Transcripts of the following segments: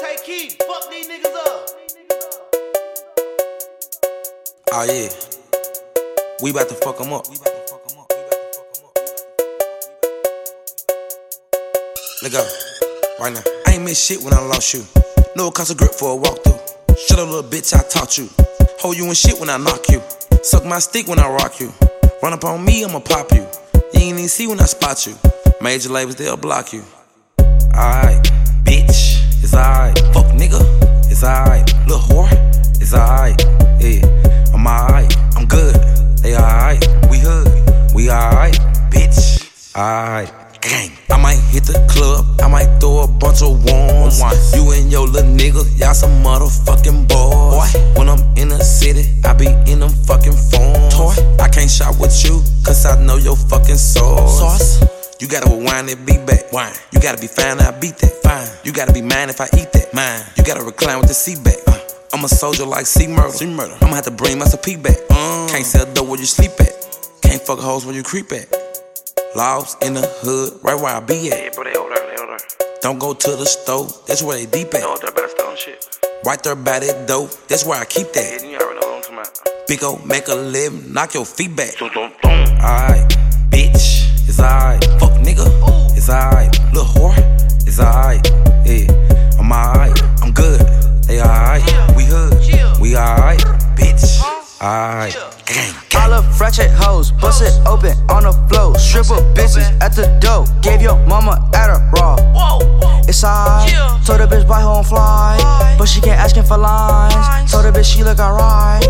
Tay Keith, fuck these niggas up. Oh yeah. We about to fuck them up. Let go. Right now. I ain't miss shit when I lost you. No cost of grip for a walkthrough. Shut up, little bitch, I taught you. Hold you in shit when I knock you. Suck my stick when I rock you. Run up on me, I'ma pop you. You ain't even see when I spot you. Major labels, they'll block you. Alright, bitch, it's alright. Fuck nigga, it's alright. Little whore, it's alright. Yeah, I'm alright, I'm good. They alright, we hood, we alright, bitch. Alright, gang. I might hit the club, I might throw a bunch of ones. You and your little nigga, y'all some motherfucking boys. When I'm in the city, I be in them fucking phones. I can't shop with you, cause I know your fucking sauce. You gotta rewind that beat back. Wine. You gotta be fine, I beat that. Fine. You gotta be mine if I eat that. Mine. You gotta recline with the seat back. Uh, I'm a soldier like C-Murder. C murder. I'ma have to bring my P back. Uh. Can't sell dope where you sleep at. Can't fuck hoes where you creep at. Lost in the hood, right where I be at. Yeah, bro, they older, they older. Don't go to the store, that's where they deep at. older, better stone shit. Right there by that dope, that's where I keep Yeah, that. you know I'm talking about. Big ol' make a living, knock your feet back. Alright, ratchet hoes, bust it open on the floor. Stripper bitches at the door. Gave your mama at a raw. It's alright. Told the bitch buy her on fly. But she can't asking for lines. Told the bitch she look alright.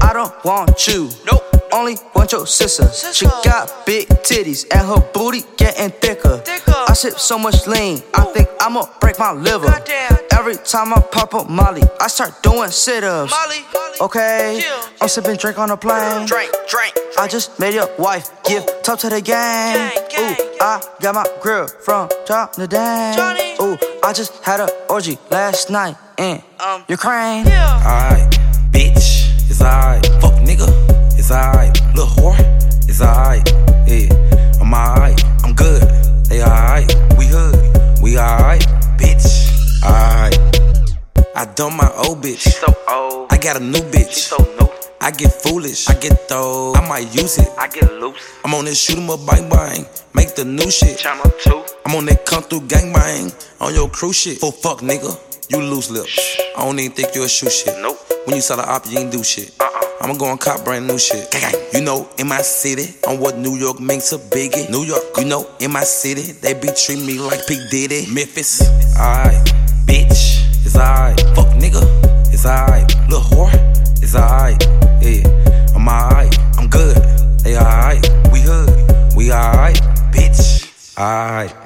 I don't want you. Nope. Only want your sister. She got big titties and her booty getting thicker. I sip so much lean, I think I'ma break my liver. Every time I pop up Molly, I start doing sit ups. Molly, okay, I'm sipping drink on a plane. Drink, drink. I just made your wife give top to the game. Ooh, I got my grill from Johnny Dang. Johnny. Ooh, I just had a orgy last night in Um, Ukraine. Alright, bitch, it's alright. Fuck nigga, it's alright. Little whore, I done my old bitch. She so old. I got a new bitch. She so new. I get foolish, I get though. I might use it. I get loose. I'm on this shoot 'em up, bang bang. Make the new shit. Channel 2. I'm on that come through gang bang. On your crew shit. For fuck nigga, you loose lips. I don't even think you a shoe shit. Nope. When you sell the op, you ain't do shit. Uh-uh. I'ma go and cop brand new shit. Gang, gang. You know, in my city, on what New York makes a biggie. New York, you know, in my city, they be treating me like P. Diddy. Memphis, alright it's alright. Fuck nigga, it's alright. Little whore, it's alright. Yeah, I'm alright. I'm good. They alright. We hood, we alright. Bitch, alright.